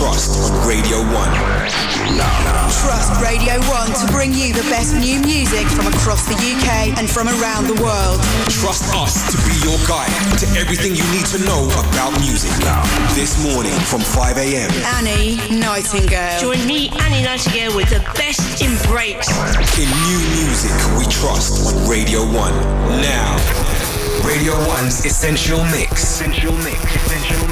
trust on Radio 1. Trust Radio 1 to bring you the best new music from across the UK and from around the world. Trust us to be your guide to everything you need to know about music. Now, This morning from 5 a.m. Annie Nightingale. Join me, Annie Nightingale, with the best in breaks. In new music we trust on Radio 1. Now, Radio 1's Essential Mix. Essential Mix. Essential Mix.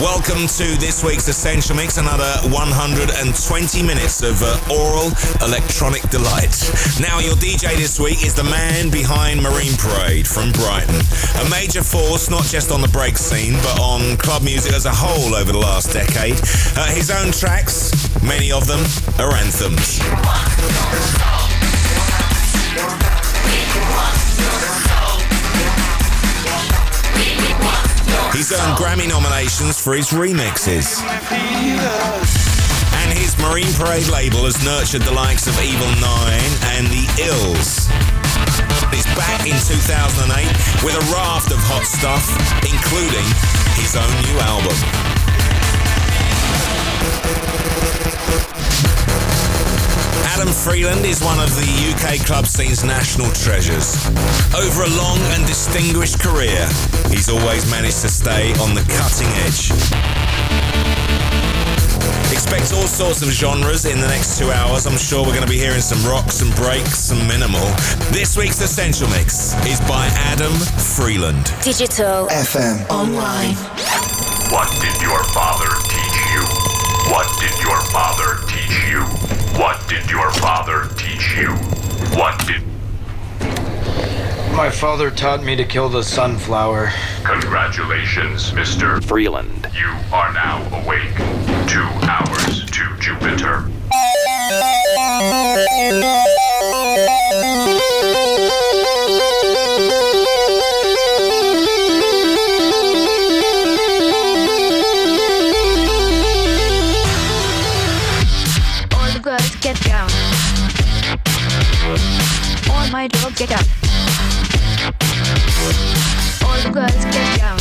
Welcome to this week's Essential Mix, another 120 minutes of uh, aural electronic delight. Now, your DJ this week is the man behind Marine Parade from Brighton. A major force, not just on the break scene, but on club music as a whole over the last decade. Uh, his own tracks, many of them, are anthems. He's earned Grammy nominations for his remixes. And his Marine Parade label has nurtured the likes of Evil Nine and The Ills. He's back in 2008 with a raft of hot stuff, including his own new album. Adam Freeland is one of the UK club scene's national treasures. Over a long and distinguished career, he's always managed to stay on the cutting edge. Expect all sorts of genres in the next two hours. I'm sure we're going to be hearing some rock, some breaks, some minimal. This week's Essential Mix is by Adam Freeland. Digital FM online. What did your father teach you? What did your father teach you? What did your father teach you? What did. My father taught me to kill the sunflower. Congratulations, Mr. Freeland. You are now awake. Two hours to Jupiter. Get up. All the girls get down.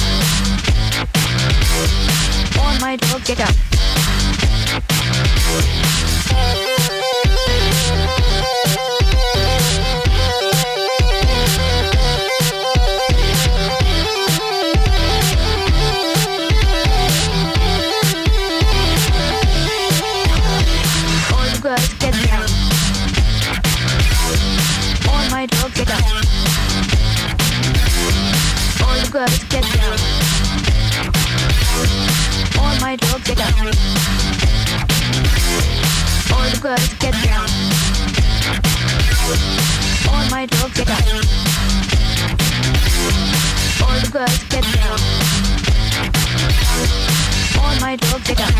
All my dog get up. Girls get down. All my dog get up. All the girls get down. All my dog get up.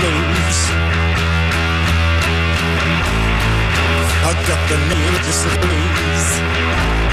Blues. I got the of blues.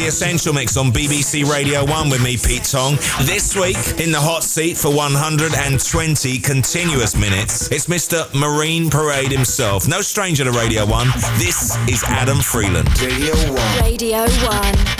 The Essential Mix on BBC Radio 1 with me, Pete Tong. This week, in the hot seat for 120 continuous minutes, it's Mr. Marine Parade himself. No stranger to Radio 1. This is Adam Freeland. Radio 1. Radio 1.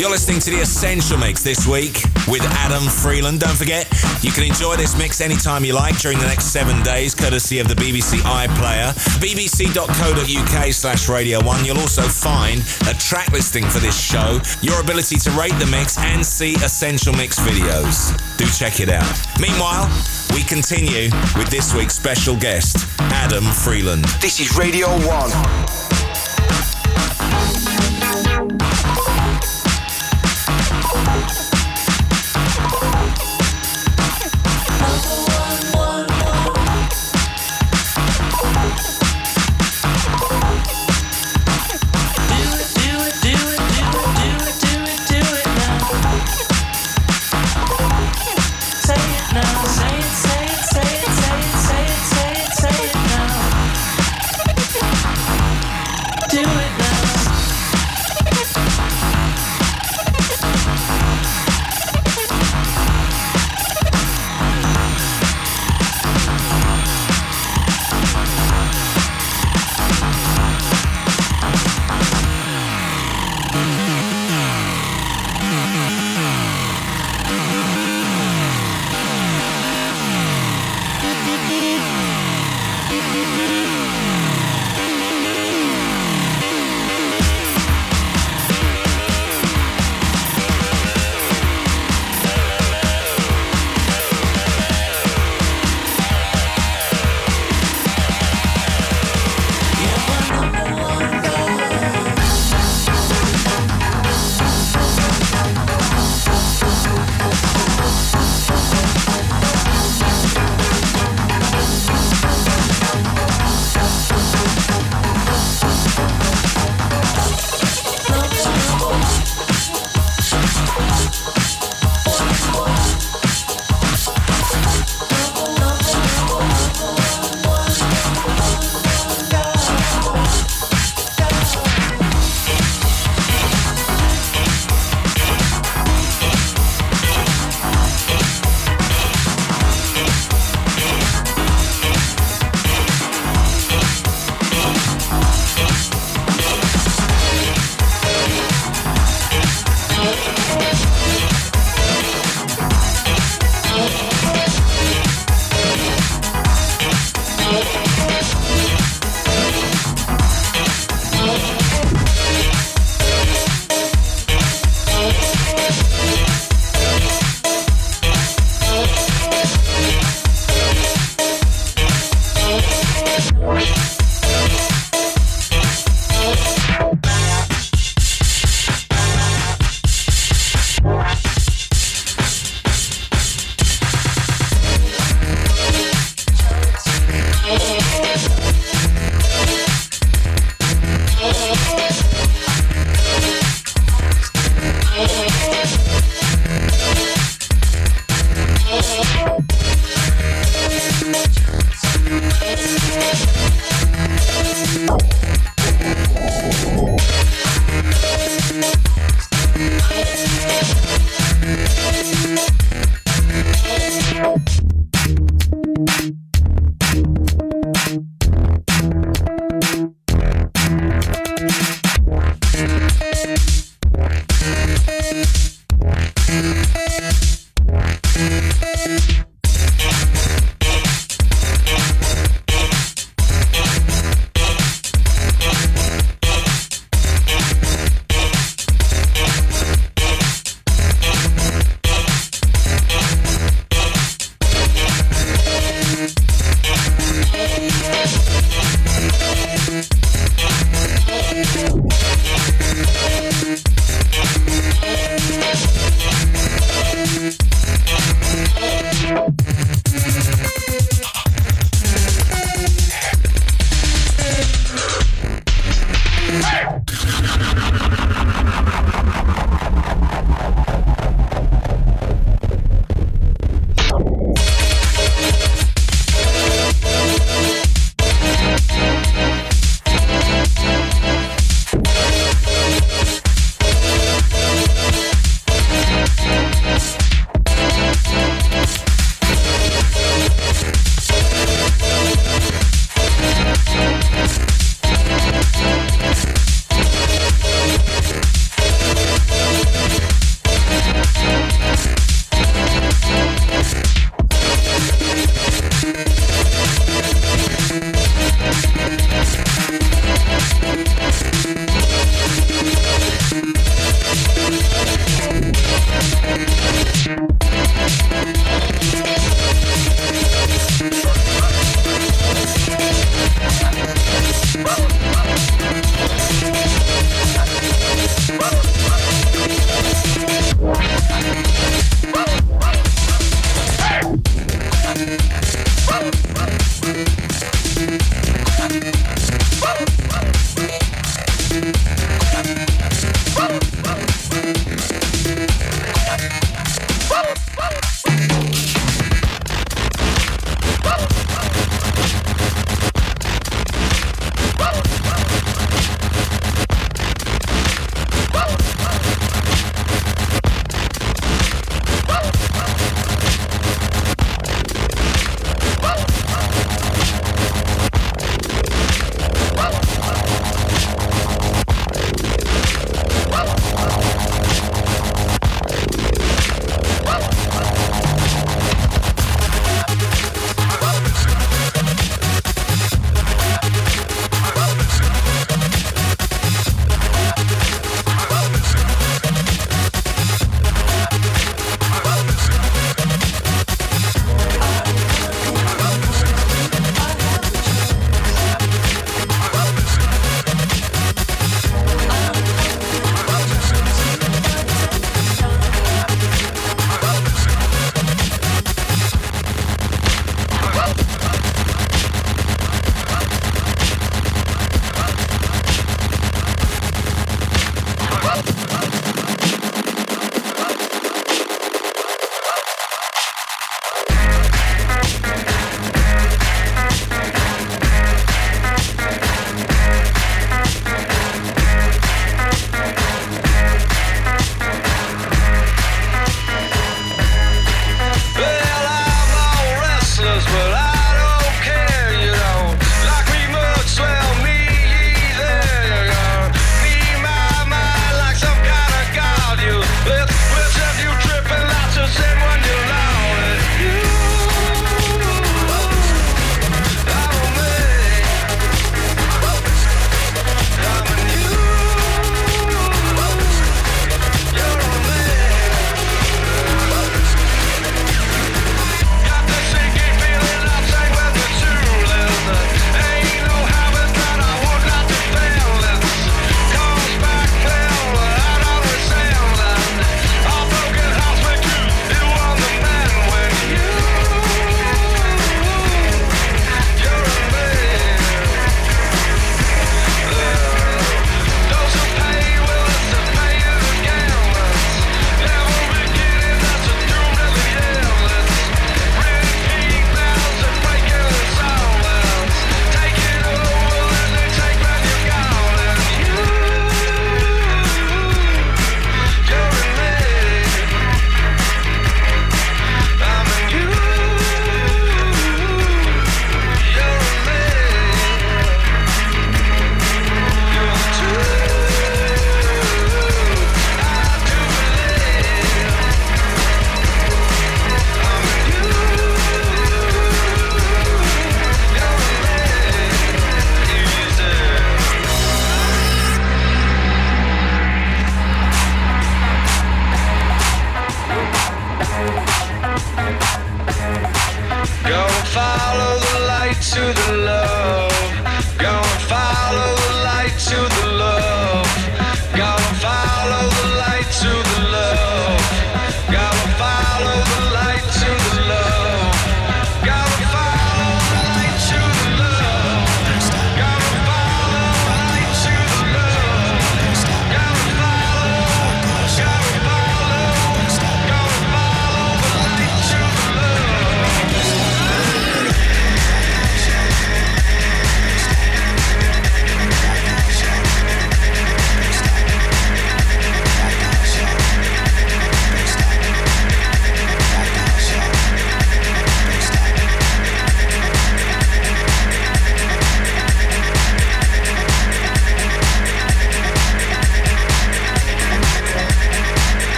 You're listening to the Essential Mix this week with Adam Freeland. Don't forget, you can enjoy this mix anytime you like during the next seven days, courtesy of the BBC iPlayer. bbc.co.uk slash Radio 1. You'll also find a track listing for this show, your ability to rate the mix, and see Essential Mix videos. Do check it out. Meanwhile, we continue with this week's special guest, Adam Freeland. This is Radio 1.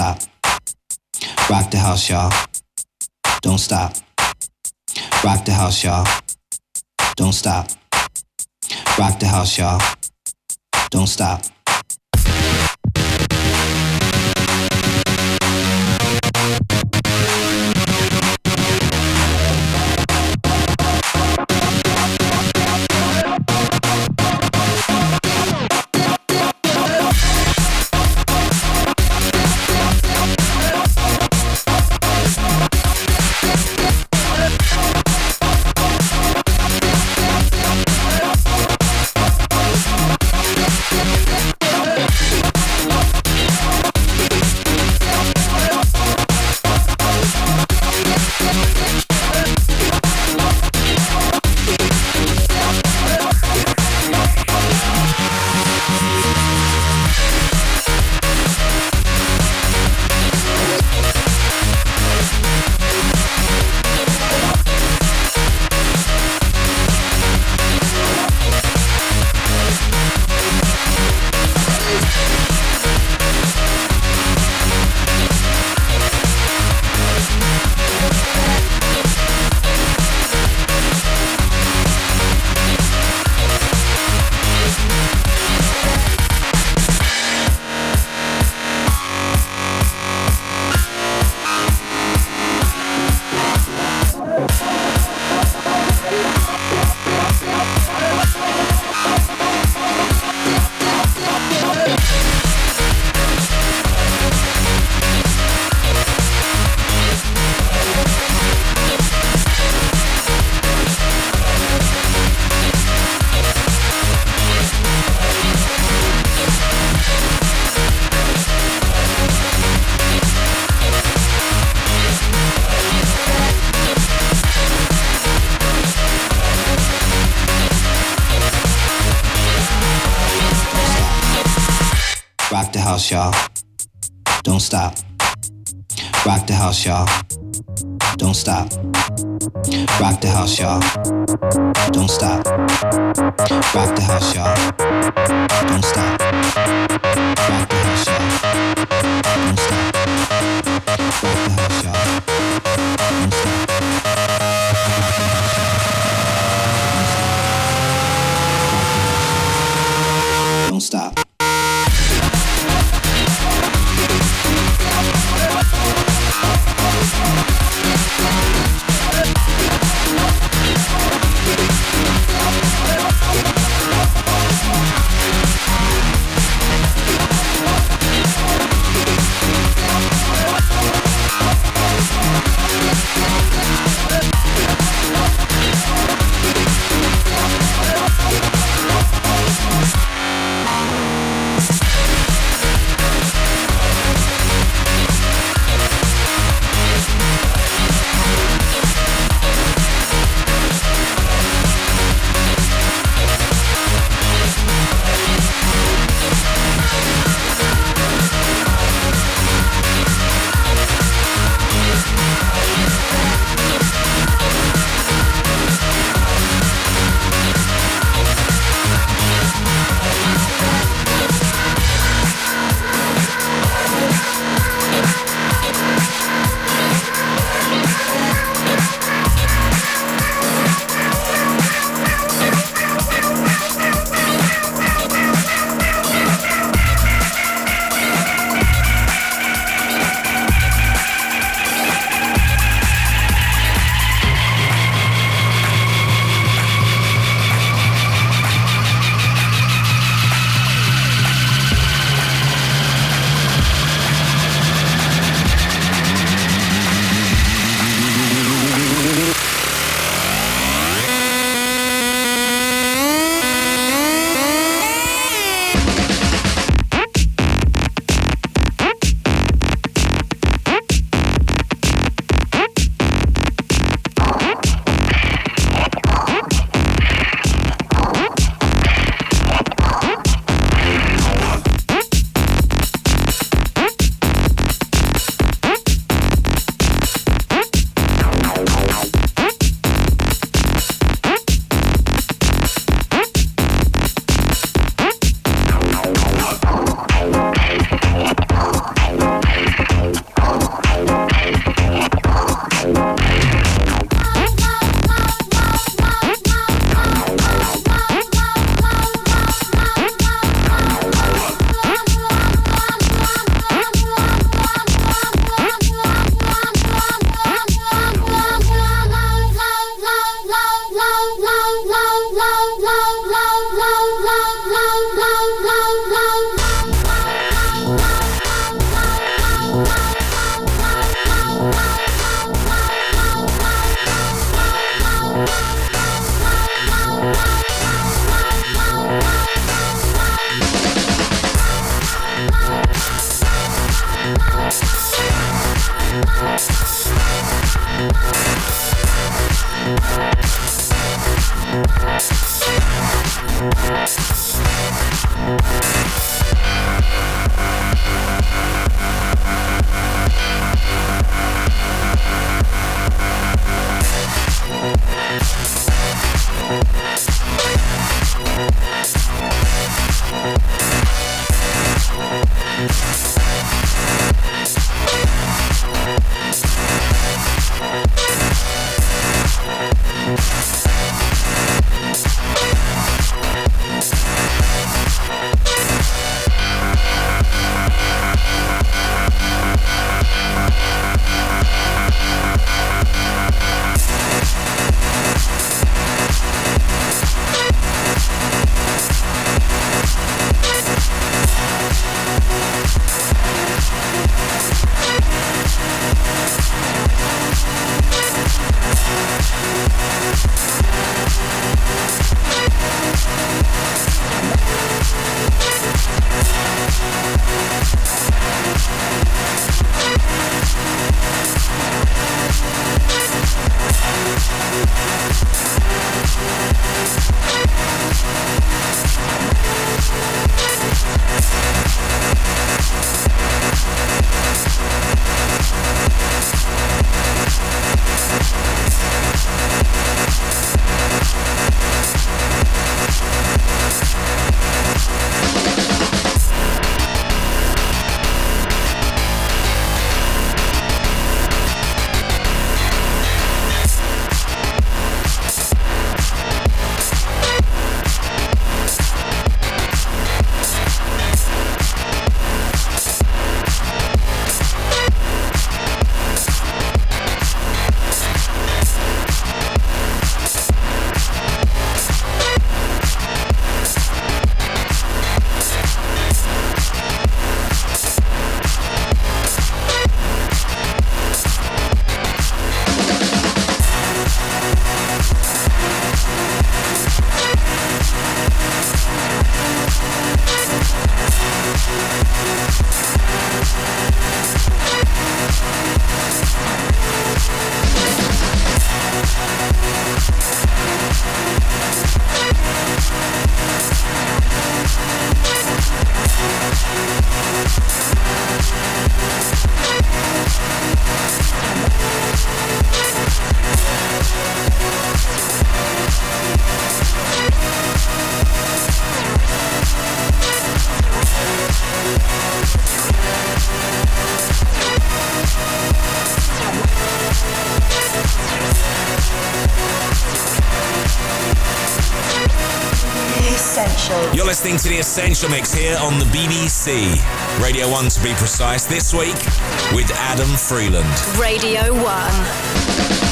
stop. Rock the house, y'all. Don't stop. Rock the house, y'all. Don't stop. Rock the house, y'all. Don't stop. Essential Mix here on the BBC. Radio 1 to be precise, this week with Adam Freeland. Radio 1.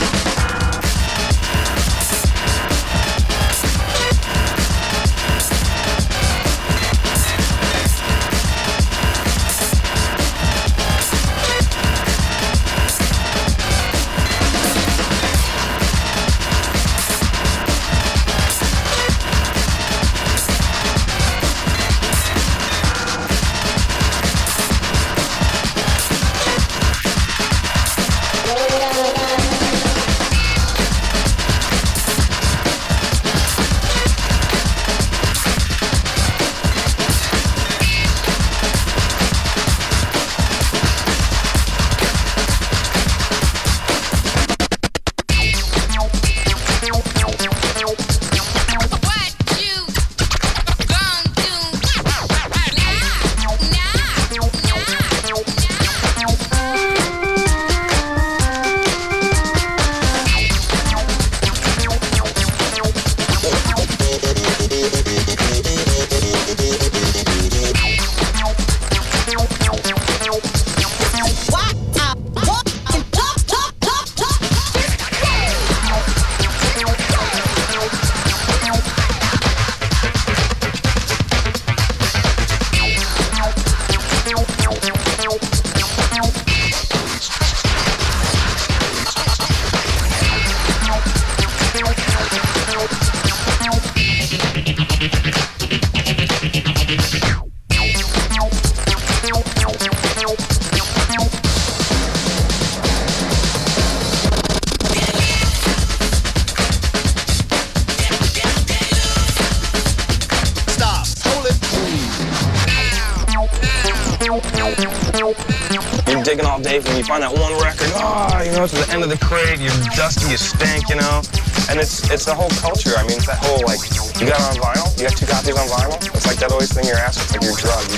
The whole culture. I mean, it's that whole, like, you got it on vinyl? You got two copies on vinyl? It's like that always thing you're asking, it's like your drug. You,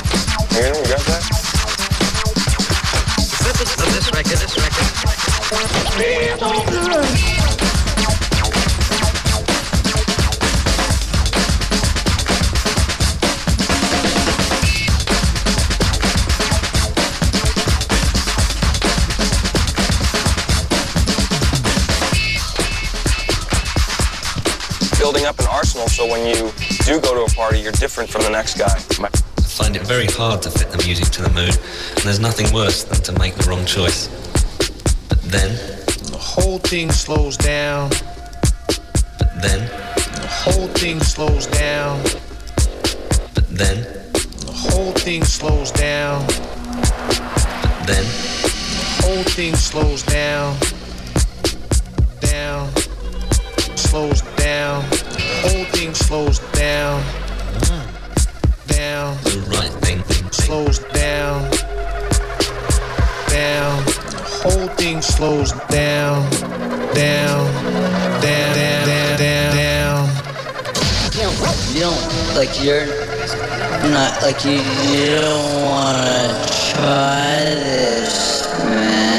you know, you got that? This, this record, this record. Building up an arsenal so when you do go to a party, you're different from the next guy. I find it very hard to fit the music to the mood, and there's nothing worse than to make the wrong choice. But then, the whole thing slows down. But then, the whole thing slows down. But then, the whole thing slows down. But then, the whole thing slows down. Down. Slows down. Whole thing slows down. Down. The right thing. Slows down. Down. Whole thing slows down. Down. Down. Down. Down. Down. down. You don't, you don't like you're not like you, you don't wanna try this, man.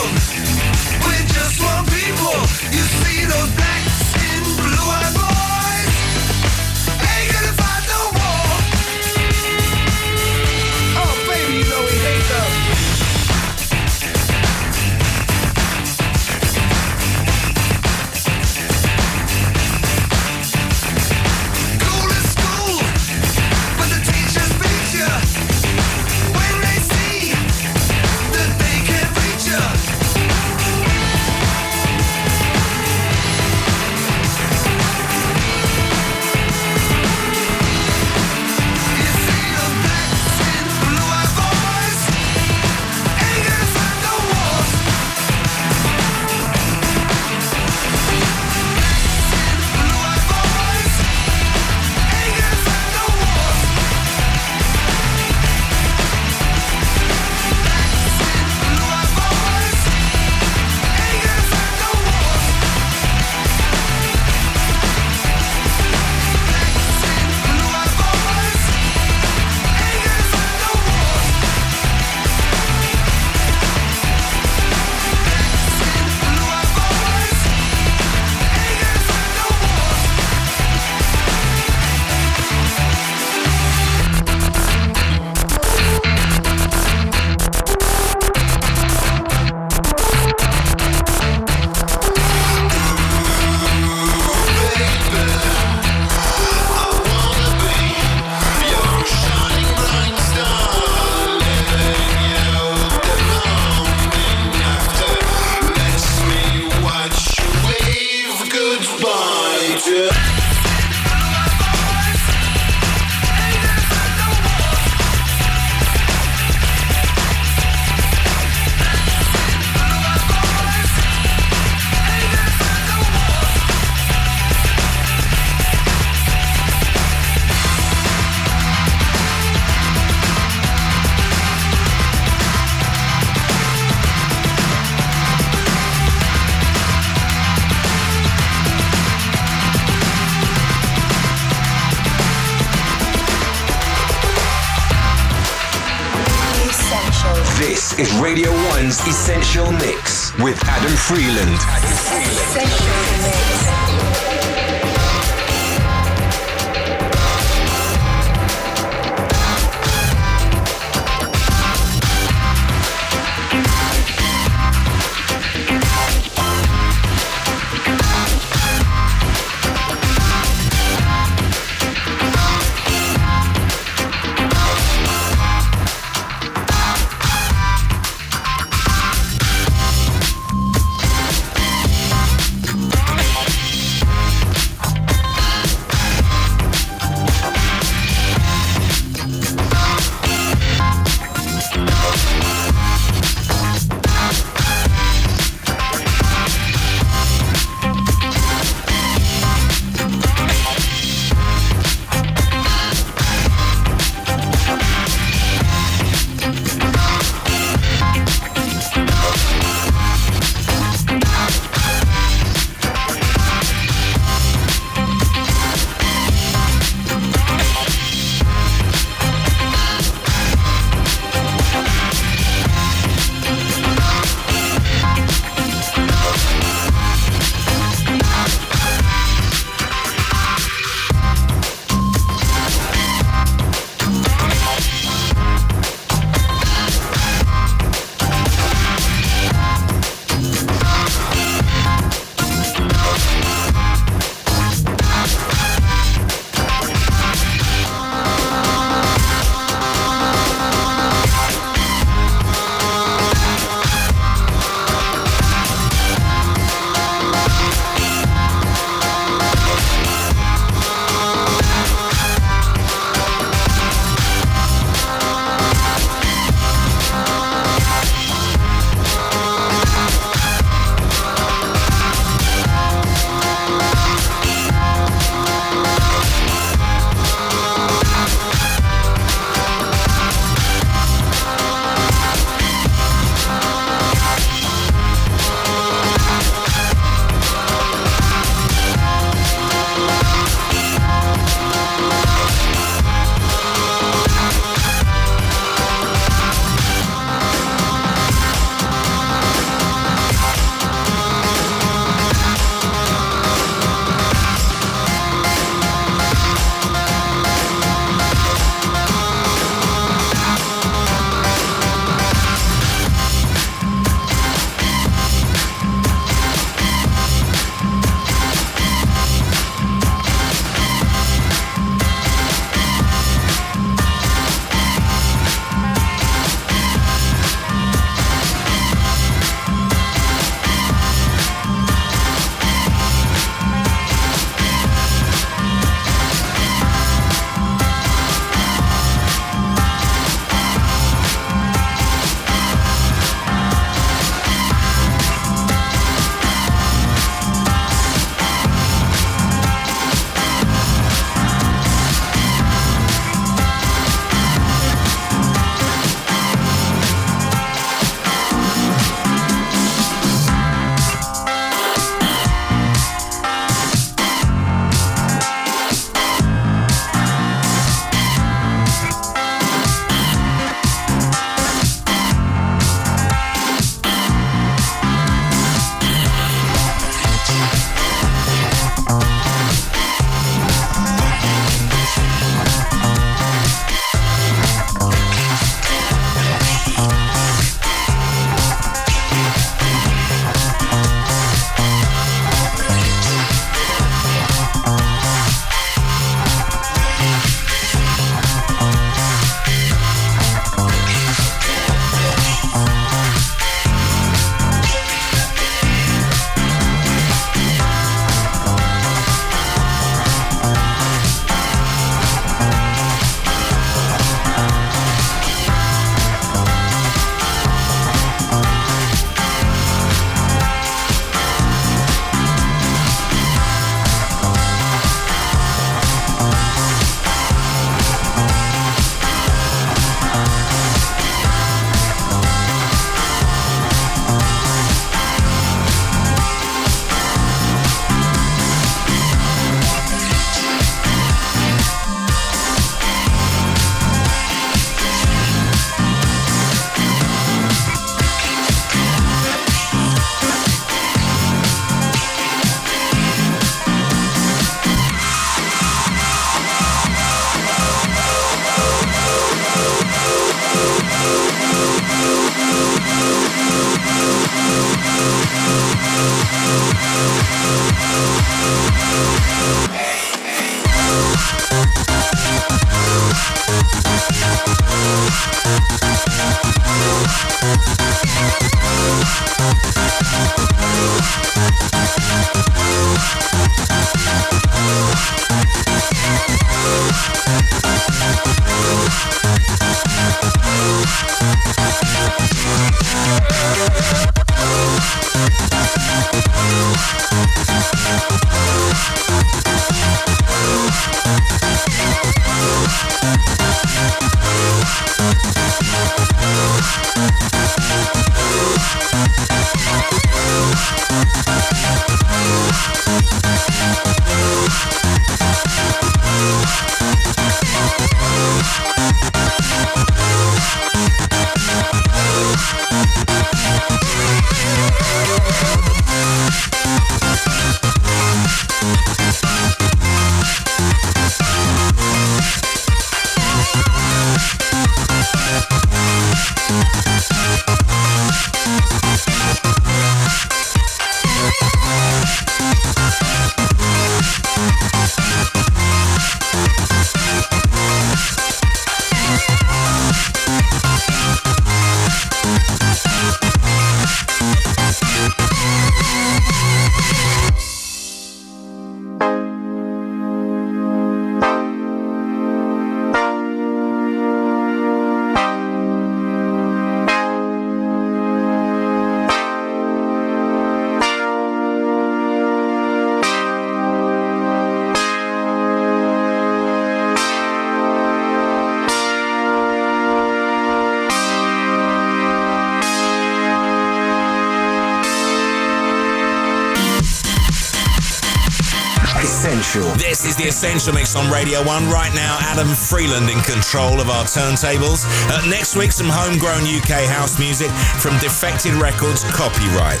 Essential Mix on Radio 1. Right now, Adam Freeland in control of our turntables. Uh, next week, some homegrown UK house music from Defected Records copyright.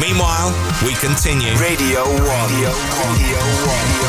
Meanwhile, we continue. Radio 1. Radio 1. Radio 1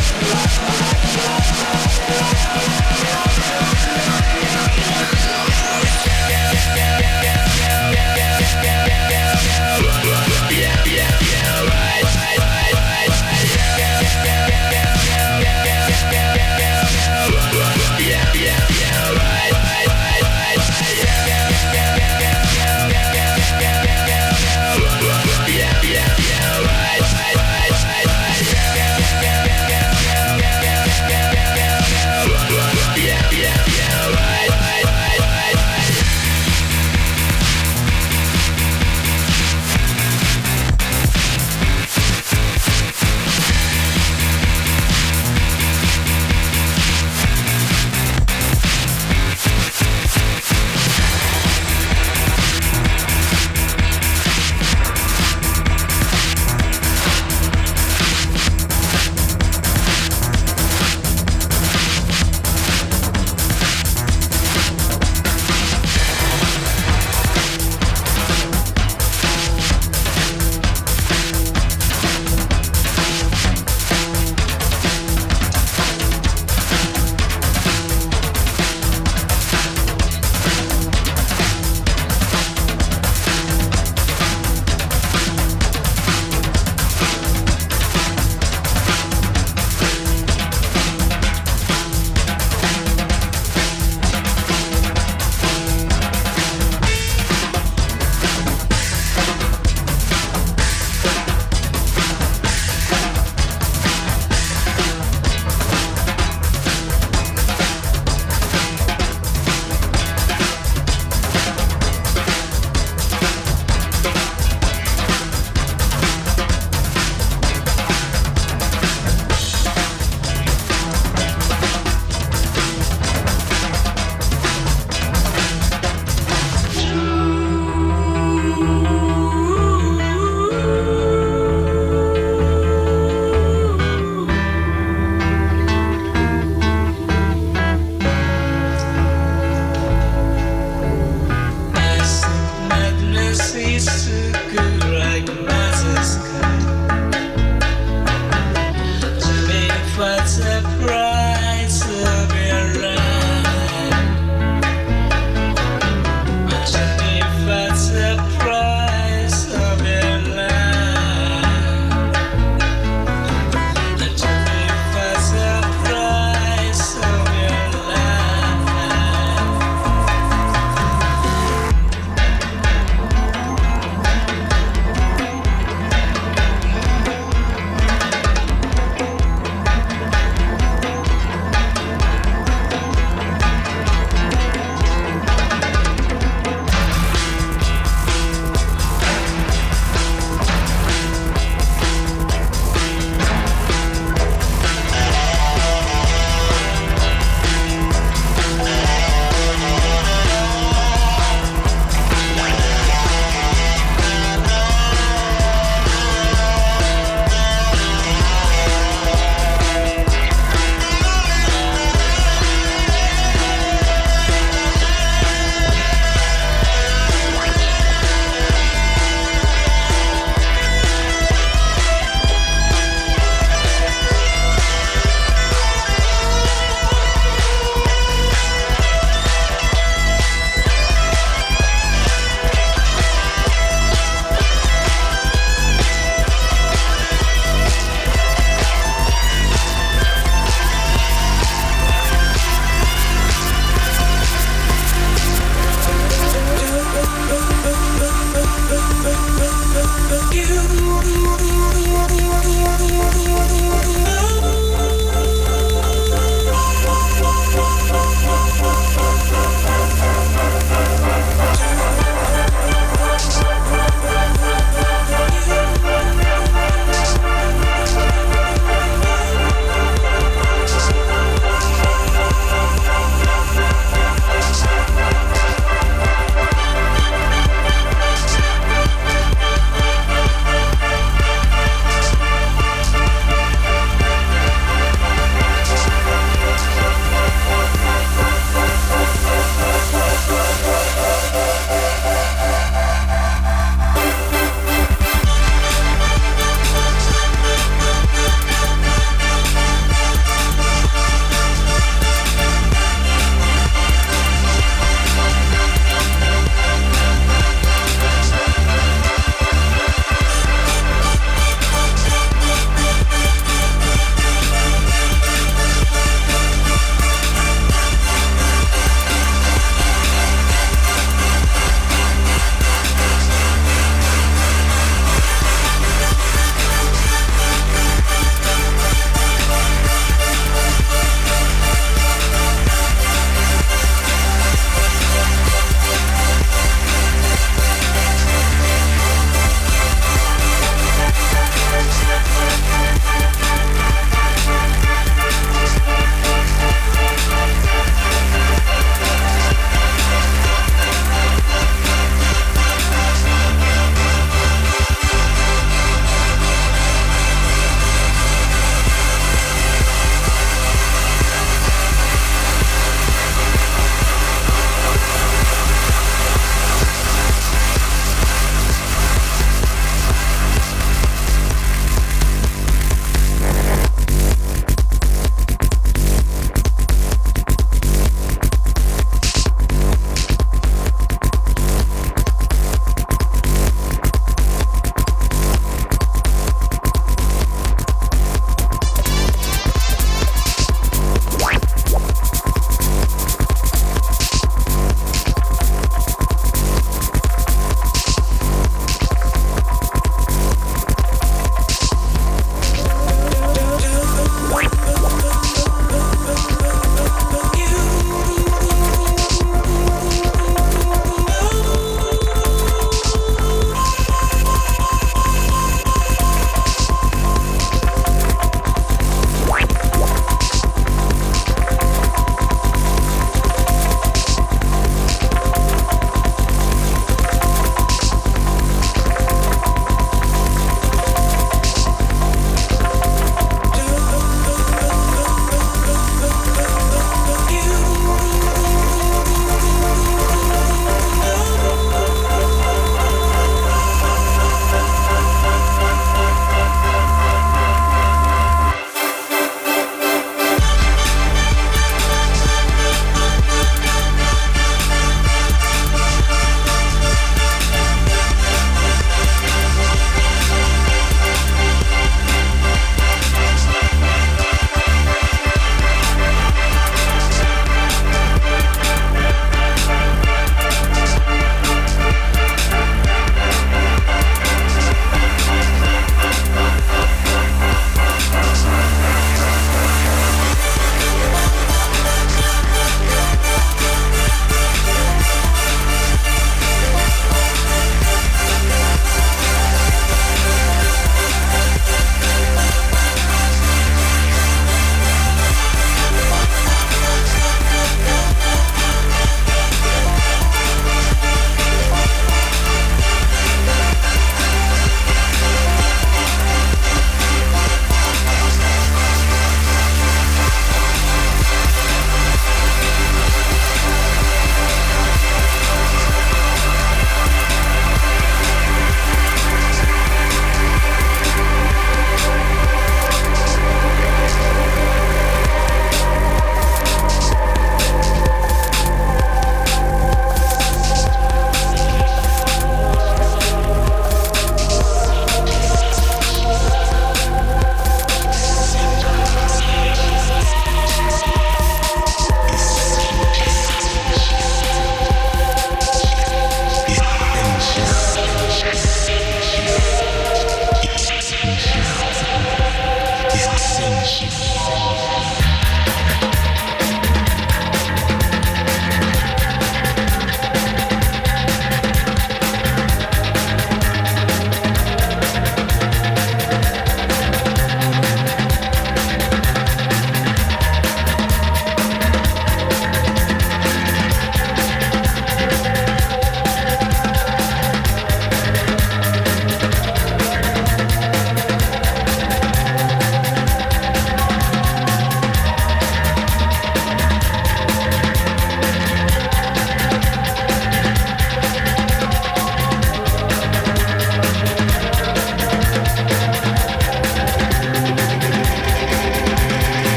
life.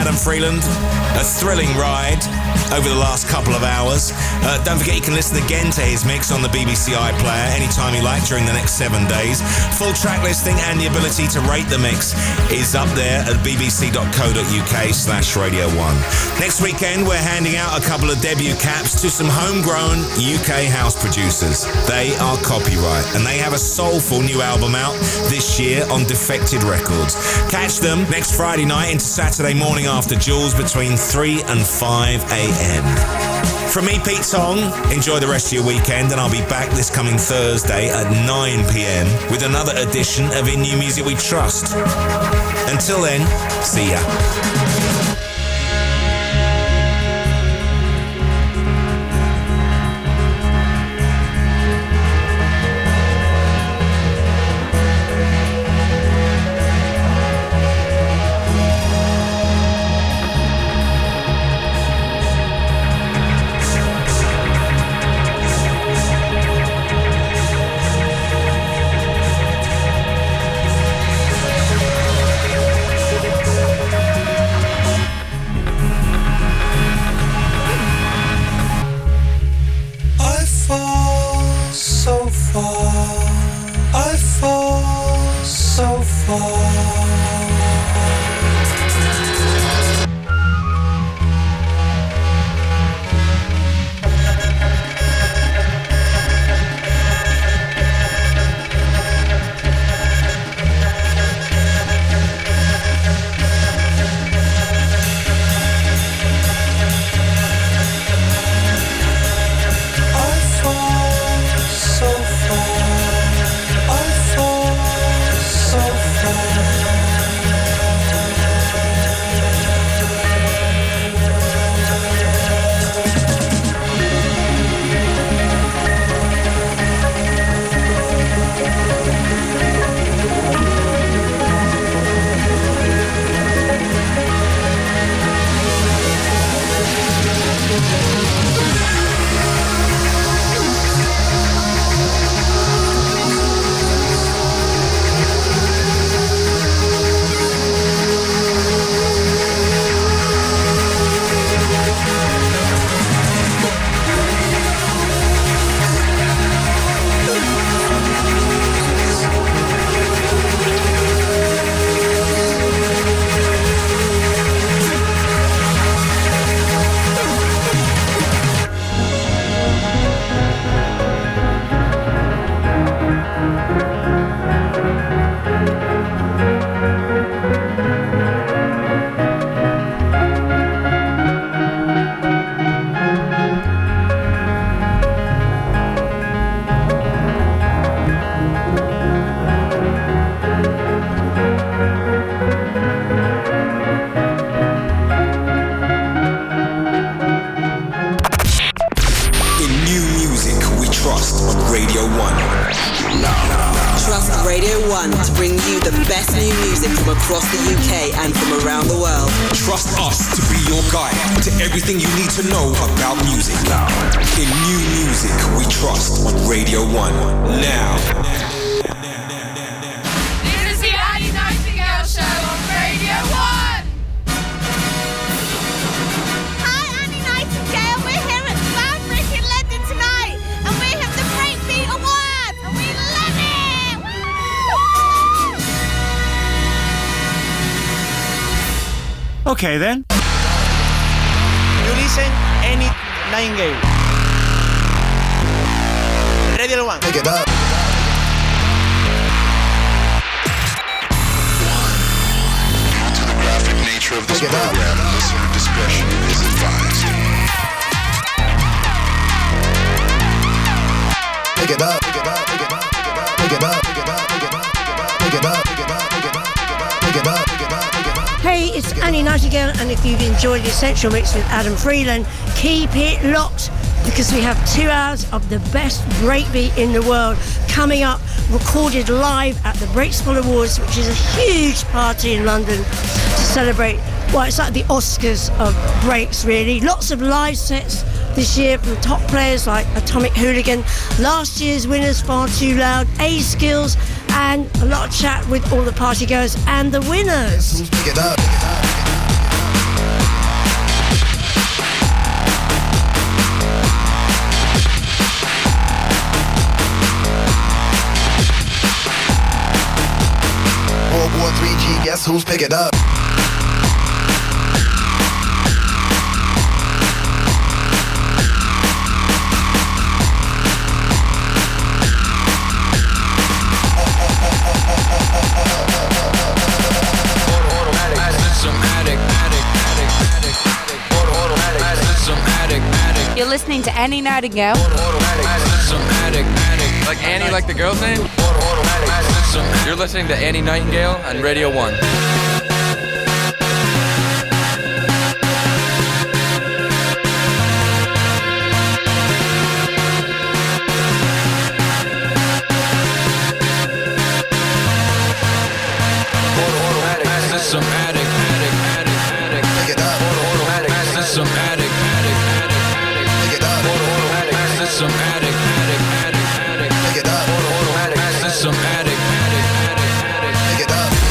Adam Freeland. You can listen again to his mix on the BBC iPlayer anytime you like during the next seven days. Full track listing and the ability to rate the mix is up there at bbc.co.uk slash Radio 1. Next weekend, we're handing out a couple of debut caps to some homegrown UK house producers. They are copyright and they have a soulful new album out this year on Defected Records. Catch them next Friday night into Saturday morning after Jules between 3 and 5 a.m. From me, Pete Tong, enjoy the rest of your weekend, and I'll be back this coming Thursday at 9 pm with another edition of In New Music We Trust. Until then, see ya. Essential Mix with Adam Freeland, keep it locked because we have two hours of the best breakbeat in the world coming up, recorded live at the Breakspoll Awards, which is a huge party in London to celebrate. Well, it's like the Oscars of breaks, really. Lots of live sets this year from top players like Atomic Hooligan, last year's winners Far Too Loud, A-Skillz, and a lot of chat with all the party goers and the winners. Up. Who's pick it up? You're listening to Annie Nightingale. Like Annie, like the girl's name? You're listening to Annie Nightingale on Radio 1.